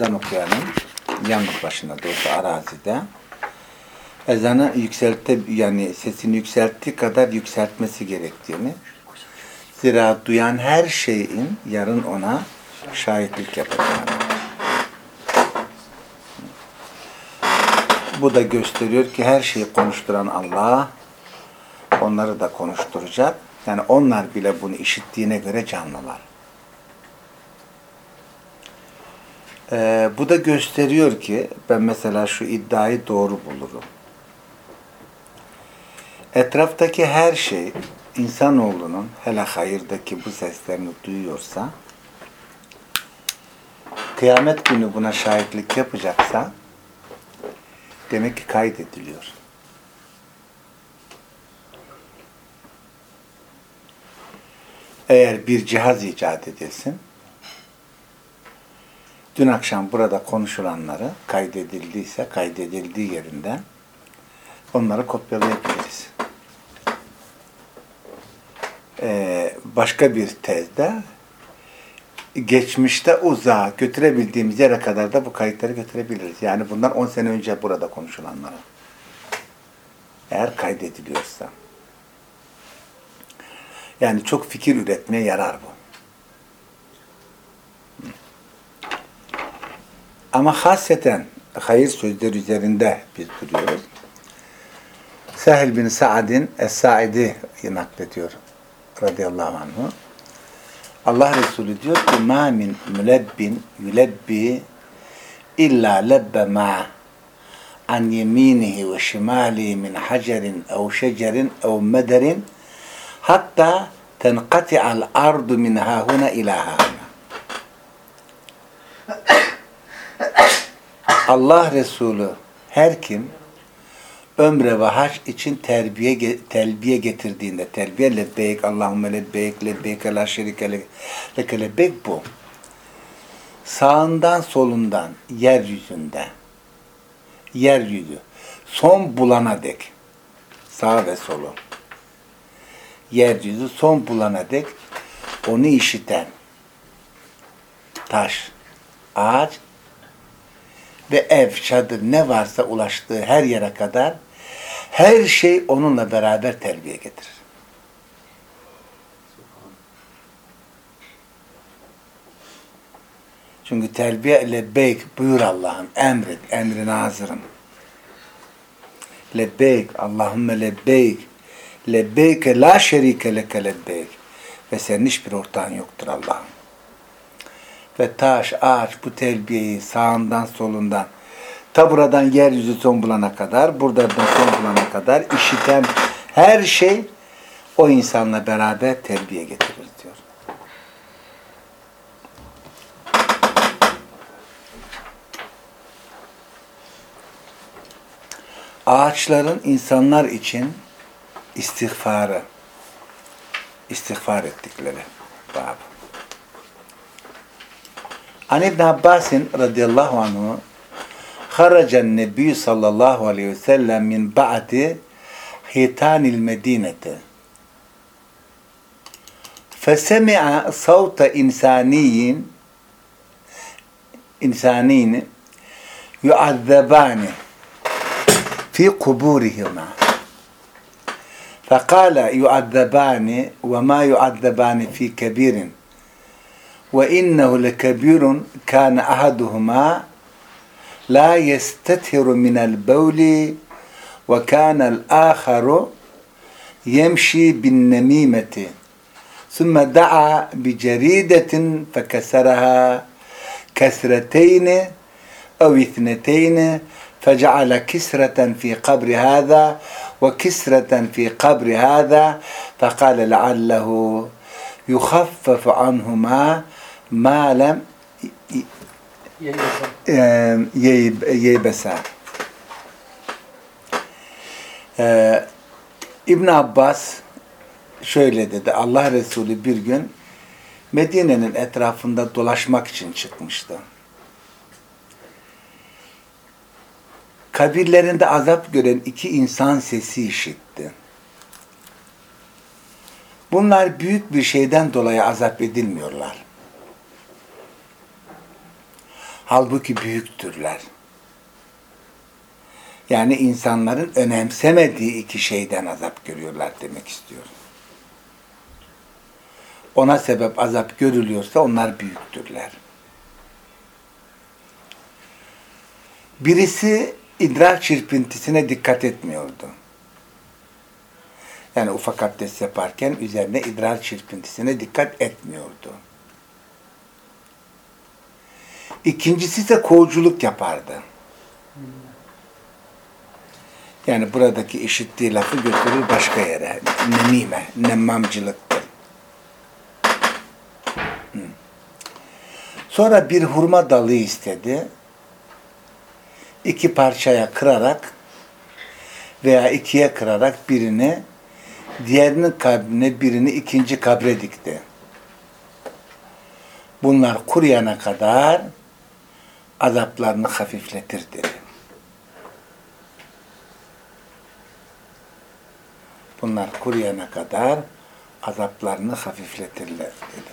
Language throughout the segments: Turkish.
ezan okuyanın yanı başında doğrusu arazide ezanı yükselte yani sesini yükselttiği kadar yükseltmesi gerektiğini zira duyan her şeyin yarın ona şahitlik yapacağını. Bu da gösteriyor ki her şeyi konuşturan Allah onları da konuşturacak. Yani onlar bile bunu işittiğine göre canlılar. Ee, bu da gösteriyor ki ben mesela şu iddiayı doğru bulurum. Etraftaki her şey insanoğlunun hele hayırdaki bu seslerini duyuyorsa kıyamet günü buna şahitlik yapacaksa demek ki kaydediliyor. Eğer bir cihaz icat edilsin dün akşam burada konuşulanları kaydedildiyse kaydedildiği yerinden onları kopyalayabiliriz. Ee, başka bir tezde geçmişte uzağa götürebildiğimiz yere kadar da bu kayıtları götürebiliriz. Yani bundan 10 sene önce burada konuşulanları. Eğer kaydediliyorsa. Yani çok fikir üretmeye yarar bu. Ama haseten hayır sözleri üzerinde biz duruyoruz. Sahil bin Sa'din Es-Sa'idi naklediyor radıyallahu anhu. Allah Resulü diyor ki ma min mülebbin yulebbi illa lebbe ma an yeminihi ve şimalihi min hacerin ev şecerin ev mederin hatta tenqati'al ardu min hahuna ila hahuna. Allah Resulü her kim ömre ve hac için terbiye telbiye getirdiğinde terbiye lebbeyk Allahümme lebbeyk lebbeyk la şerike leke lebbeyk bu. Sağından solundan yeryüzünde yeryüzü son bulana dek sağ ve solu yeryüzü son bulana dek onu işiten taş, ağaç ve ev, çadır ne varsa ulaştığı her yere kadar her şey onunla beraber terbiye getirir. Çünkü terbiye lebbeyk buyur Allah'ım emret, emrine hazırım. Lebbeyk, Allahümme lebbeyk, lebbeyke la şerike leke lebbeyk ve senin hiçbir ortağın yoktur Allah'ım. Ve taş, ağaç bu terbiyeyi sağından solundan ta buradan yeryüzü son bulana kadar, buradan son bulana kadar işiten her şey o insanla beraber terbiye getirir diyor. Ağaçların insanlar için istiğfarı, istiğfar ettikleri An İbn Abbas'in radıyallahu anhu Haracan Nebi sallallahu aleyhi ve sellem min ba'di hitanil medinete fesemi'a savta insaniyin insanin yuazzabani fi kuburihima فقال يعذبان وما يعذبان في كبير وإنه لكبير كان أحدهما لا يستتر من البول وكان الآخر يمشي بالنميمة ثم دعا بجريدة فكسرها كسرتين أو اثنتين فجعل كسرة في قبر هذا وكسرة في قبر هذا فقال لعله يخفف عنهما malem yeybesa. Ee, İbn Abbas şöyle dedi. Allah Resulü bir gün Medine'nin etrafında dolaşmak için çıkmıştı. Kabirlerinde azap gören iki insan sesi işitti. Bunlar büyük bir şeyden dolayı azap edilmiyorlar. Halbuki büyüktürler. Yani insanların önemsemediği iki şeyden azap görüyorlar demek istiyorum. Ona sebep azap görülüyorsa onlar büyüktürler. Birisi idrar çırpıntisine dikkat etmiyordu. Yani ufak abdest yaparken üzerine idrar çırpıntisine dikkat etmiyordu. İkincisi ise kovuculuk yapardı. Yani buradaki işittiği lafı götürür başka yere. Nemime, nemmamcılıktır. Sonra bir hurma dalı istedi. İki parçaya kırarak veya ikiye kırarak birini diğerinin kabrine birini ikinci kabre dikti. Bunlar kuruyana kadar azaplarını hafifletir dedi. Bunlar kuruyana kadar azaplarını hafifletirler dedi.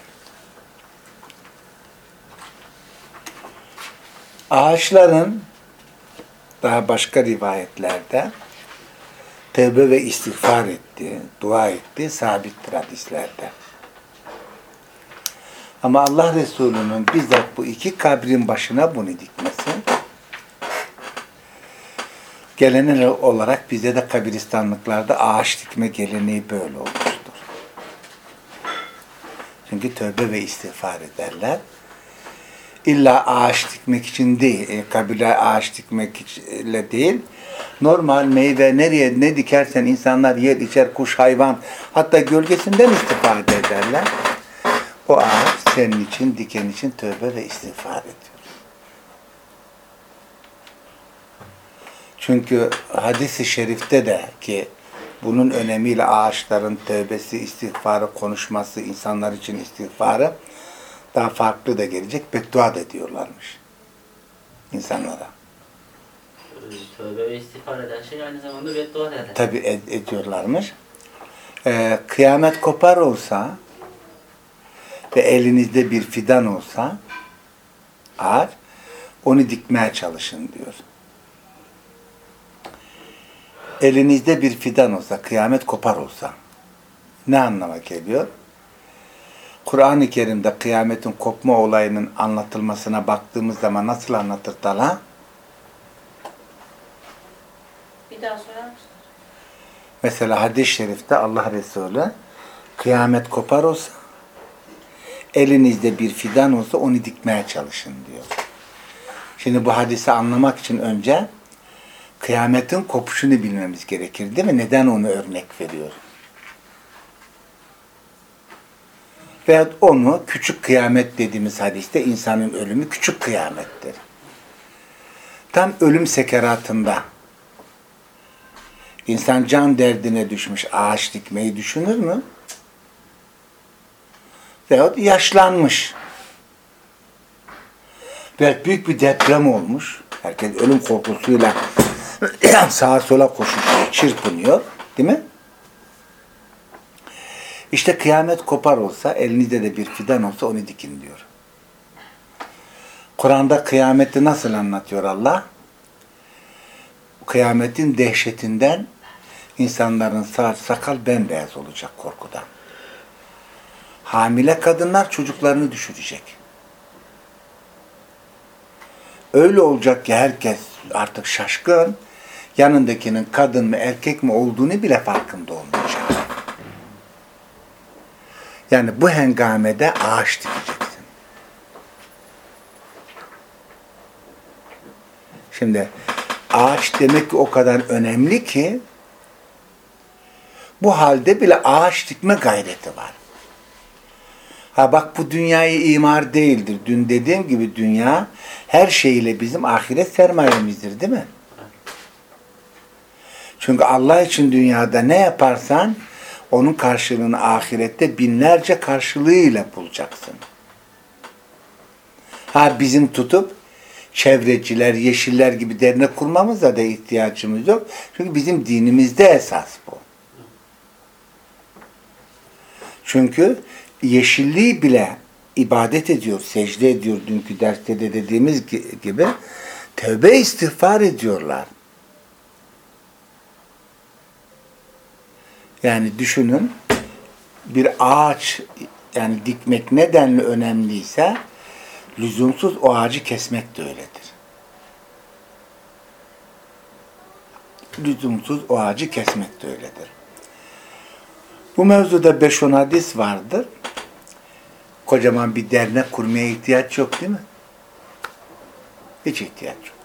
Ağaçların daha başka rivayetlerde tevbe ve istiğfar etti, dua etti, sabittir hadislerde. Ama Allah Resulü'nün bizzat bu iki kabrin başına bunu dikmesi geleneği olarak bize de kabristanlıklarda ağaç dikme geleneği böyle olmuştur. Çünkü tövbe ve istiğfar ederler. İlla ağaç dikmek için değil, e, kabile ağaç dikmekle değil, normal meyve nereye ne dikersen insanlar yer, içer, kuş, hayvan, hatta gölgesinden istifade ederler. O ağaç senin için, diken için tövbe ve istiğfar ediyor. Çünkü hadis-i şerifte de ki bunun önemiyle ağaçların tövbesi, istiğfarı, konuşması, insanlar için istiğfarı daha farklı da gelecek. Beddua da ediyorlarmış insanlara. Tövbe ve istiğfar eden şey aynı zamanda beddua eder. Tabi ed- ediyorlarmış. Ee, kıyamet kopar olsa ve elinizde bir fidan olsa ağaç onu dikmeye çalışın diyor. Elinizde bir fidan olsa, kıyamet kopar olsa ne anlama geliyor? Kur'an-ı Kerim'de kıyametin kopma olayının anlatılmasına baktığımız zaman nasıl anlatır Talha? Bir daha sorar mısın? Mesela hadis-i şerifte Allah Resulü kıyamet kopar olsa elinizde bir fidan olsa onu dikmeye çalışın diyor. Şimdi bu hadisi anlamak için önce kıyametin kopuşunu bilmemiz gerekir değil mi? Neden onu örnek veriyor? Veyahut onu küçük kıyamet dediğimiz hadiste insanın ölümü küçük kıyamettir. Tam ölüm sekeratında İnsan can derdine düşmüş ağaç dikmeyi düşünür mü? Veyahut yaşlanmış. Veyahut büyük bir deprem olmuş. Herkes ölüm korkusuyla sağa sola koşuyor, çırpınıyor. Değil mi? İşte kıyamet kopar olsa, elinizde de bir fidan olsa onu dikin diyor. Kur'an'da kıyameti nasıl anlatıyor Allah? Kıyametin dehşetinden insanların saç sakal bembeyaz olacak korkudan. Hamile kadınlar çocuklarını düşürecek. Öyle olacak ki herkes artık şaşkın, yanındakinin kadın mı erkek mi olduğunu bile farkında olmayacak. Yani bu hengamede ağaç dikeceksin. Şimdi ağaç demek ki o kadar önemli ki bu halde bile ağaç dikme gayreti var. Ha bak bu dünyayı imar değildir. Dün dediğim gibi dünya her şeyle bizim ahiret sermayemizdir değil mi? Çünkü Allah için dünyada ne yaparsan onun karşılığını ahirette binlerce karşılığıyla bulacaksın. Ha bizim tutup çevreciler, yeşiller gibi dernek kurmamıza da ihtiyacımız yok. Çünkü bizim dinimizde esas bu. Çünkü yeşilliği bile ibadet ediyor, secde ediyor dünkü derste de dediğimiz gi- gibi tövbe istiğfar ediyorlar. Yani düşünün bir ağaç yani dikmek nedenli önemliyse lüzumsuz o ağacı kesmek de öyledir. Lüzumsuz o ağacı kesmek de öyledir. Bu mevzuda 5-10 hadis vardır. Kocaman bir dernek kurmaya ihtiyaç yok değil mi? Hiç ihtiyaç yok.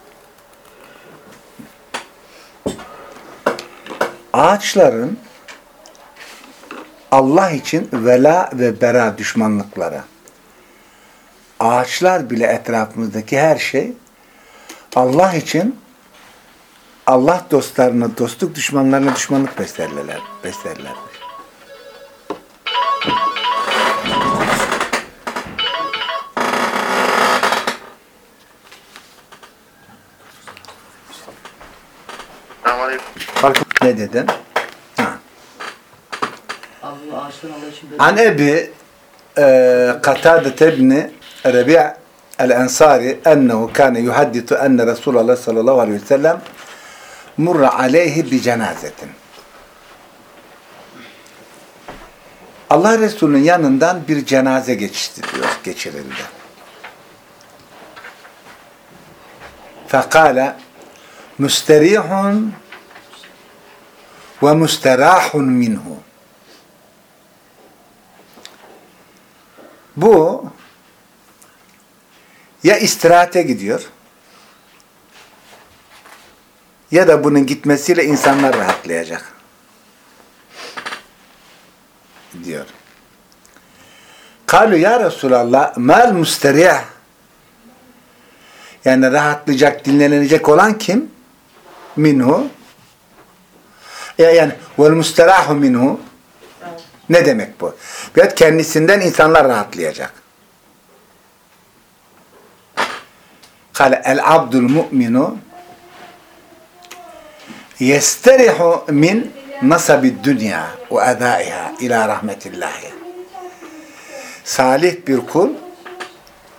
Ağaçların Allah için vela ve bera düşmanlıkları. Ağaçlar bile etrafımızdaki her şey Allah için Allah dostlarına dostluk, düşmanlarına düşmanlık beslerler. beslerler. Ne dedin? Ha. An Ebi e, Katade ibni Rabi' el-Ensari ennehu kâne yuhadditu enne Resulullah sallallahu aleyhi ve sellem murra aleyhi bi cenazetin. Allah Resulü'nün yanından bir cenaze geçti diyor, geçirildi. Fekale müsterihun ve müsterahun minhu. Bu ya istirahate gidiyor ya da bunun gitmesiyle insanlar rahatlayacak diyor. Kalu ya Resulallah mal müsterih yani rahatlayacak, dinlenecek olan kim? Minhu yani vel müsterahu minhu ne demek bu? Veyahut kendisinden insanlar rahatlayacak. Kale el abdul mu'minu yesterihu min nasabi dünya ve adaiha ila rahmetillahi. Salih bir kul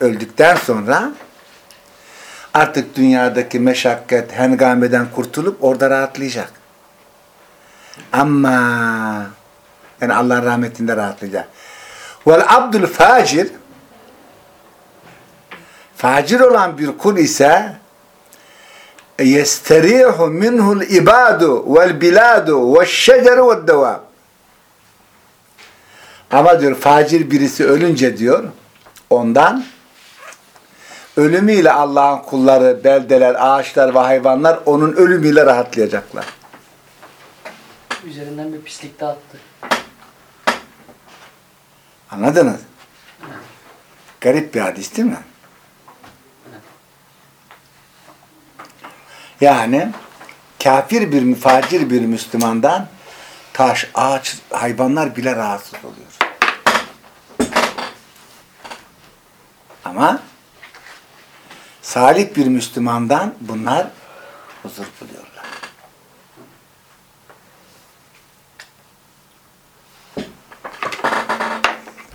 öldükten sonra artık dünyadaki meşakkat, hengameden kurtulup orada rahatlayacak. Ama yani Allah'ın rahmetinde rahatlayacak. Vel abdül facir facir olan bir kul ise yesterihu minhul ibadu vel biladu ve şeceru ve devab. Ama diyor facir birisi ölünce diyor ondan ölümüyle Allah'ın kulları, beldeler, ağaçlar ve hayvanlar onun ölümüyle rahatlayacaklar. Üzerinden bir pislik de attı. Anladınız? Garip bir hadis değil mi? Yani kafir bir, facir bir Müslümandan taş, ağaç, hayvanlar bile rahatsız oluyor. Ama salih bir Müslümandan bunlar huzur buluyorlar.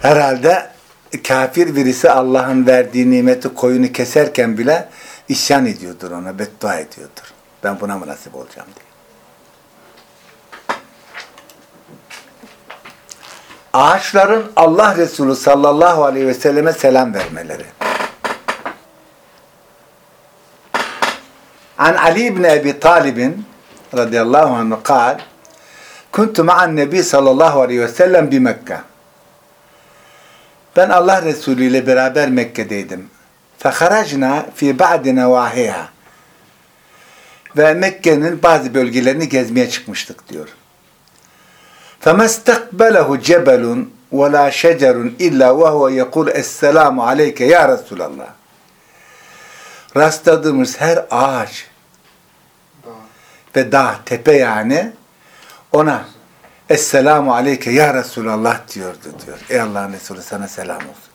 Herhalde kafir birisi Allah'ın verdiği nimeti koyunu keserken bile isyan ediyordur ona, beddua ediyordur. Ben buna mı nasip olacağım diye. Ağaçların Allah Resulü sallallahu aleyhi ve selleme selam vermeleri. An Ali ibn Ebi Talib'in radıyallahu anh kal Kuntu ma'an nebi sallallahu aleyhi ve sellem bi Mekke. Ben Allah Resulü ile beraber Mekke'deydim. فَخَرَجْنَا فِي بَعْدِ نَوَاهِهَا Ve Mekke'nin bazı bölgelerini gezmeye çıkmıştık diyor. فَمَا اسْتَقْبَلَهُ جَبَلٌ وَلَا شَجَرٌ اِلَّا وَهُوَ يَقُولُ اَسَّلَامُ عَلَيْكَ ya Resulallah. Rastladığımız her ağaç ve dağ, tepe yani ona Esselamu aleyke ya Resulallah diyordu diyor. Ey Allah'ın Resulü sana selam olsun.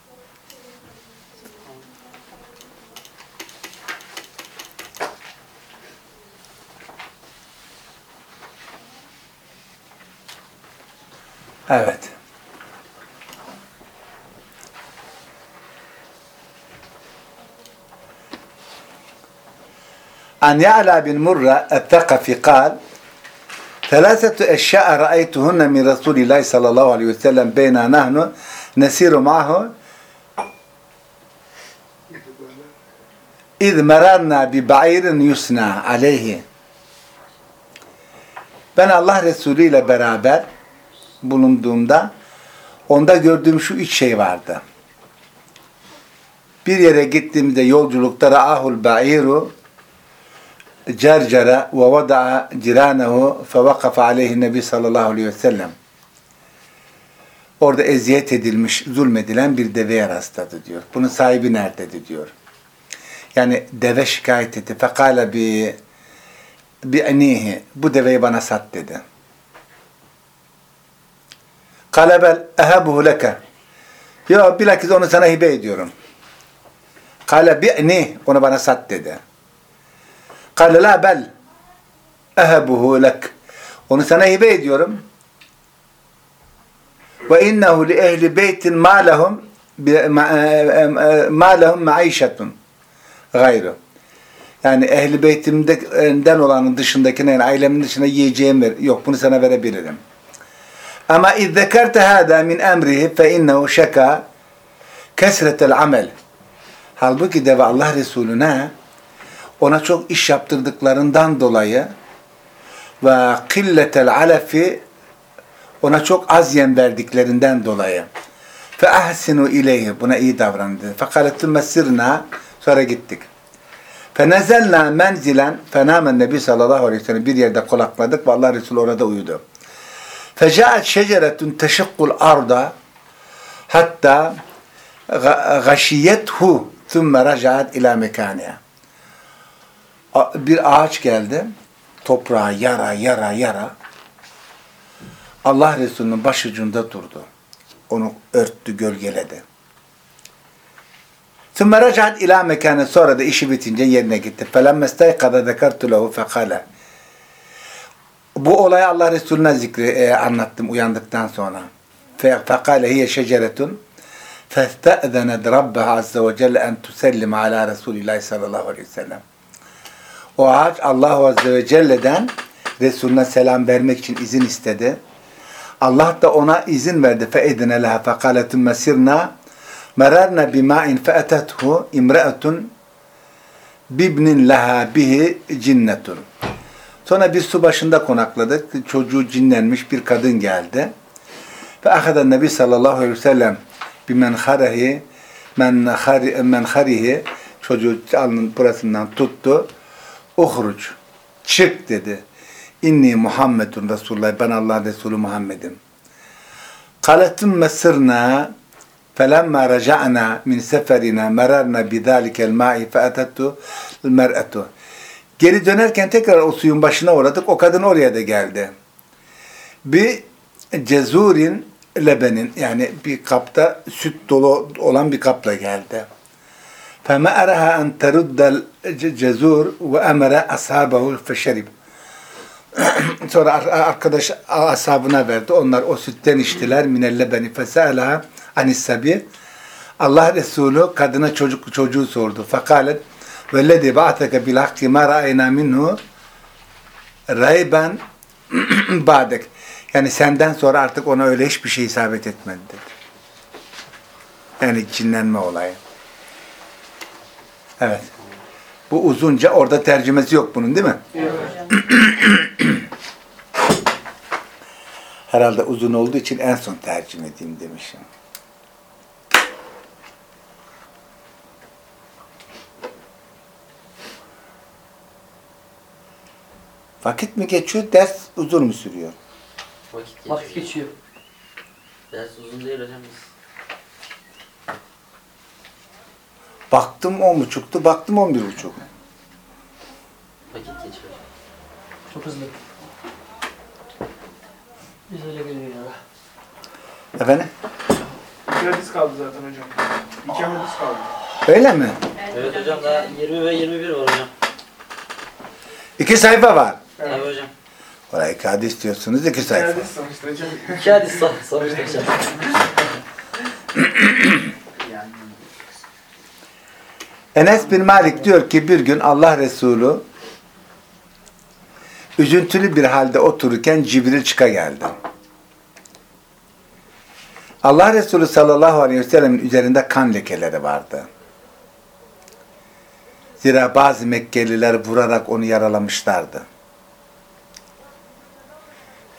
Evet. An Ya'la bin Murra el-Thakafi kal ثلاثة أشياء رأيتهن من رسول الله صلى الله عليه وسلم بين نحن نسير معه إذ مررنا ببعير يسنى عليه Ben Allah Resulü ile beraber bulunduğumda onda gördüğüm şu üç şey vardı. Bir yere gittiğimde yolculukta ra'ahul ba'iru cercere ve vada'a ciranehu fe vakafa aleyhi nebi sallallahu aleyhi ve sellem. Orada eziyet edilmiş, zulmedilen bir deveye rastladı diyor. Bunun sahibi nerededir diyor. Yani deve şikayet etti. Fekale bi bi'nihi. Bu deveyi bana sat dedi. Kale bel ehebuhu leke. Ya bilakis onu sana hibe ediyorum. Kale bi'ni. Onu bana sat dedi. Kale la bel ehebuhu lek. Onu sana hibe ediyorum. Ve innehu li ehli beytin ma lehum ma lehum maişetun gayru. Yani ehli beytimden olanın dışındakine yani ailemin dışında yiyeceğim ver. Yok bunu sana verebilirim. Ama iz zekerte hâdâ min emrihi fe innehu şeka kesretel amel. Halbuki de Allah Resulüne ona çok iş yaptırdıklarından dolayı ve killetel alefi ona çok az yem verdiklerinden dolayı fe ahsinu ileyhi buna iyi davrandı. Fekaletü mesirna sonra gittik. Fenezelna menzilen fenamen Nebi sallallahu aleyhi ve sellem bir yerde konakladık ve Allah Resulü orada uyudu. Fecaat şeceretun teşikkul arda hatta gashiyethu thumme racaat ila mekaniha Bir ağaç geldi. Toprağa yara yara yara. Allah Resulü'nün başucunda durdu. Onu örttü, gölgeledi. ثُمَّ رَجَعَتْ ila mekane Sonra da işi bitince yerine gitti. فَلَمَّ اسْتَيْقَذَ ذَكَرْتُ لَهُ فَقَالَ Bu olayı Allah Resulüne zikri e, anlattım uyandıktan sonra. فَقَالَ هِيَ شَجَرَةٌ فَاسْتَأْذَنَتْ رَبَّهَا عَزَّ وَجَلَّ اَنْ تُسَلِّمَ عَلَى رَسُولِ اللّٰهِ sallallahu aleyhi ve sellem. O ağaç Allah Azze ve Celle'den Resulüne selam vermek için izin istedi. Allah da ona izin verdi. فَاِذْنَ لَهَا فَقَالَتُمْ مَسِرْنَا merarna bima'in fe'atethu imra'atun bibnin laha bihi cinnetun. Sonra bir su başında konakladık. Çocuğu cinlenmiş bir kadın geldi. Ve ahadan Nebi sallallahu aleyhi ve sellem bimenharehi menharihi çocuğu alnın burasından tuttu. Ohruç. Çık dedi. İnni Muhammedun Resulullah. Ben Allah'ın Resulü Muhammed'im. Kaletum mesirna felemma raca'na min seferina merarna bidalikel ma'i feetettu mer'etu. Geri dönerken tekrar o suyun başına uğradık. O kadın oraya da geldi. Bir cezurin lebenin yani bir kapta süt dolu olan bir kapla geldi. فَمَا أَرَهَا أَنْ تَرُدَّ الْجَزُورِ وَأَمَرَ أَصْحَابَهُ فَشَرِبُ Sonra arkadaş ashabına verdi. Onlar o sütten içtiler. Minelle beni fesalaha anissabi. Allah Resulü kadına çocuk çocuğu sordu. Fakalet vellezî ba'teke bil hakki ma ra'ayna minhu rayben ba'dek. Yani senden sonra artık ona öyle hiçbir şey isabet etmedi dedi. Yani cinlenme olayı. Evet. Bu uzunca orada tercümesi yok bunun değil mi? Herhalde uzun olduğu için en son tercüme edeyim demişim. Vakit mi geçiyor, ders uzun mu sürüyor? Vakit geçiyor. Vakit geçiyor. Ders uzun değil hocam biz. Baktım on buçuktu, baktım on bir buçuk. Vakit geçiyor. Çok hızlı. Biz öyle geliyor ya. Efendim? İki hadis kaldı zaten hocam. İki hadis kaldı. Öyle mi? Evet hocam daha 20 ve 21 var hocam. İki sayfa var. Evet hocam. Oraya iki hadis diyorsunuz, iki İki sayfa. hadis sonuçta hocam. İki hadis son, sonuçta hocam. Enes bin Malik diyor ki bir gün Allah Resulü Üzüntülü bir halde otururken Cibril çıka geldi. Allah Resulü sallallahu aleyhi ve sellemin üzerinde kan lekeleri vardı. Zira bazı Mekkeliler vurarak onu yaralamışlardı.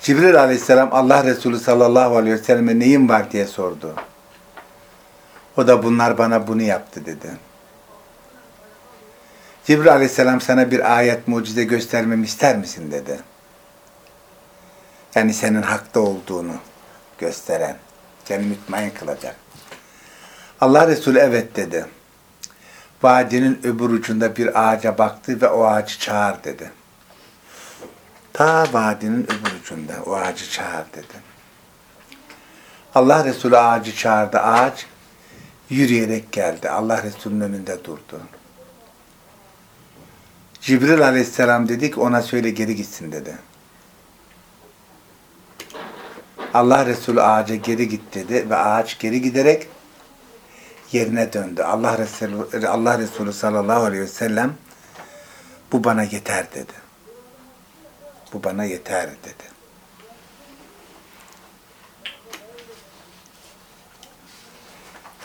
Cibril aleyhisselam Allah Resulü sallallahu aleyhi ve selleme neyin var diye sordu. O da bunlar bana bunu yaptı dedi. Cibril aleyhisselam sana bir ayet mucize göstermemi ister misin dedi. Yani senin hakta olduğunu gösteren, seni mutmain kılacak. Allah Resulü evet dedi. Vadinin öbür ucunda bir ağaca baktı ve o ağacı çağır dedi. Ta vadinin öbür ucunda o ağacı çağır dedi. Allah Resulü ağacı çağırdı. Ağaç yürüyerek geldi. Allah Resulü'nün önünde durdu. Cibril aleyhisselam dedi ki ona söyle geri gitsin dedi. Allah Resulü ağaca geri git dedi ve ağaç geri giderek yerine döndü. Allah Resulü, Allah Resulü sallallahu aleyhi ve sellem bu bana yeter dedi. Bu bana yeter dedi.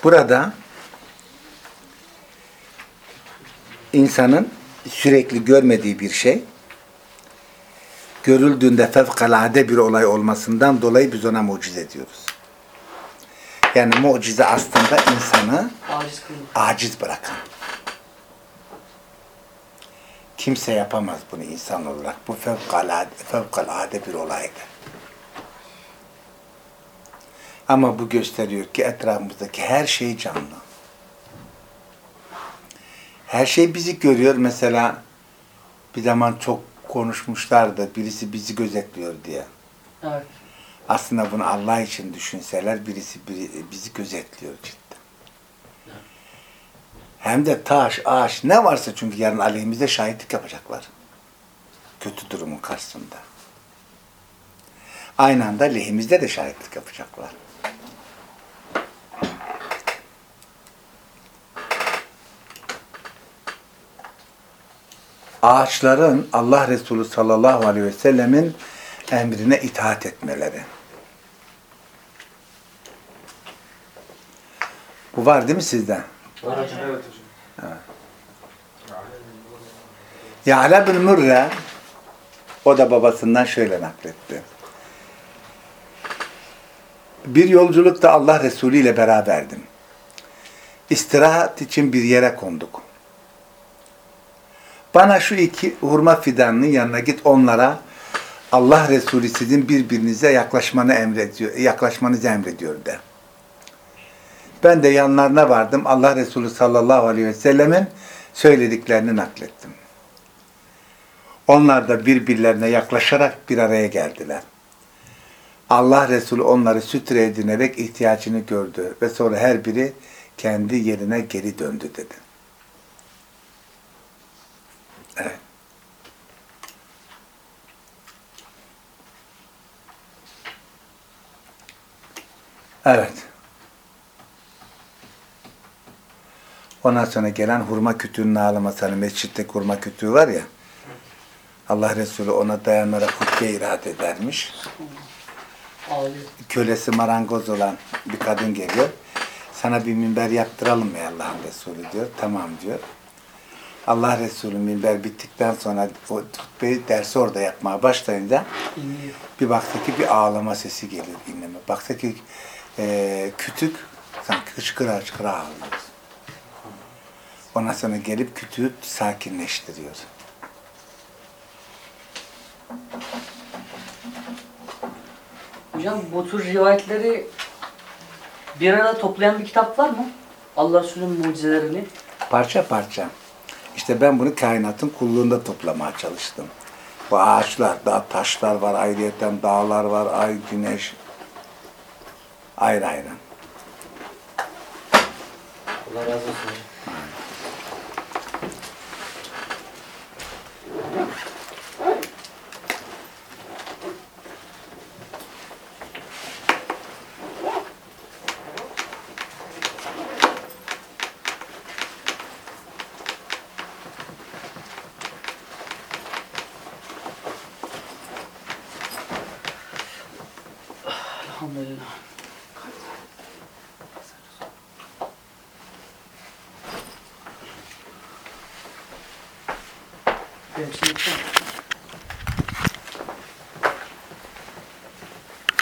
Burada insanın sürekli görmediği bir şey görüldüğünde fevkalade bir olay olmasından dolayı biz ona mucize diyoruz. Yani mucize aslında insanı Aciz aciz bırakan. Kimse yapamaz bunu insan olarak. Bu fevkalade, fevkalade bir olaydı. Ama bu gösteriyor ki etrafımızdaki her şey canlı. Her şey bizi görüyor. Mesela bir zaman çok konuşmuşlardı. Birisi bizi gözetliyor diye. Evet. Aslında bunu Allah için düşünseler birisi biri, bizi gözetliyor cidden. Hem de taş, ağaç ne varsa çünkü yarın aleyhimizde şahitlik yapacaklar. Kötü durumun karşısında. Aynı anda lehimizde de şahitlik yapacaklar. Ağaçların Allah Resulü sallallahu aleyhi ve sellemin emrine itaat etmeleri. Bu var değil mi sizde? Var hocam. Evet hocam. Ya'la bin Mürre o da babasından şöyle nakletti. Bir yolculukta Allah Resulü ile beraberdim. İstirahat için bir yere konduk. Bana şu iki hurma fidanının yanına git onlara Allah Resulü sizin birbirinize yaklaşmanı emrediyor, yaklaşmanızı emrediyor de. Ben de yanlarına vardım. Allah Resulü sallallahu aleyhi ve sellemin söylediklerini naklettim. Onlar da birbirlerine yaklaşarak bir araya geldiler. Allah Resulü onları sütre edinerek ihtiyacını gördü ve sonra her biri kendi yerine geri döndü dedi. Evet. Evet. Ondan sonra gelen hurma kütüğünün ağlaması. Hani mescitte hurma kütüğü var ya. Allah Resulü ona dayanarak hutbe irad edermiş. Kölesi marangoz olan bir kadın geliyor. Sana bir minber yaptıralım mı Allah'ın Resulü diyor. Tamam diyor. Allah Resulü minber bittikten sonra o hutbeyi dersi orada yapmaya başlayınca bir baktı ki bir ağlama sesi geliyor dinleme. Baktı ki e, kütük sanki hıçkıra hıçkıra ağlıyor. Ondan sonra gelip kütüğü sakinleştiriyor. Hocam bu tür rivayetleri bir arada toplayan bir kitap var mı? Allah Resulü'nün mucizelerini. Parça parça. İşte ben bunu kainatın kulluğunda toplamaya çalıştım. Bu ağaçlar, dağ, taşlar var, ayrıyeten dağlar var, ay, güneş. Ayrı ayrı. Allah razı olsun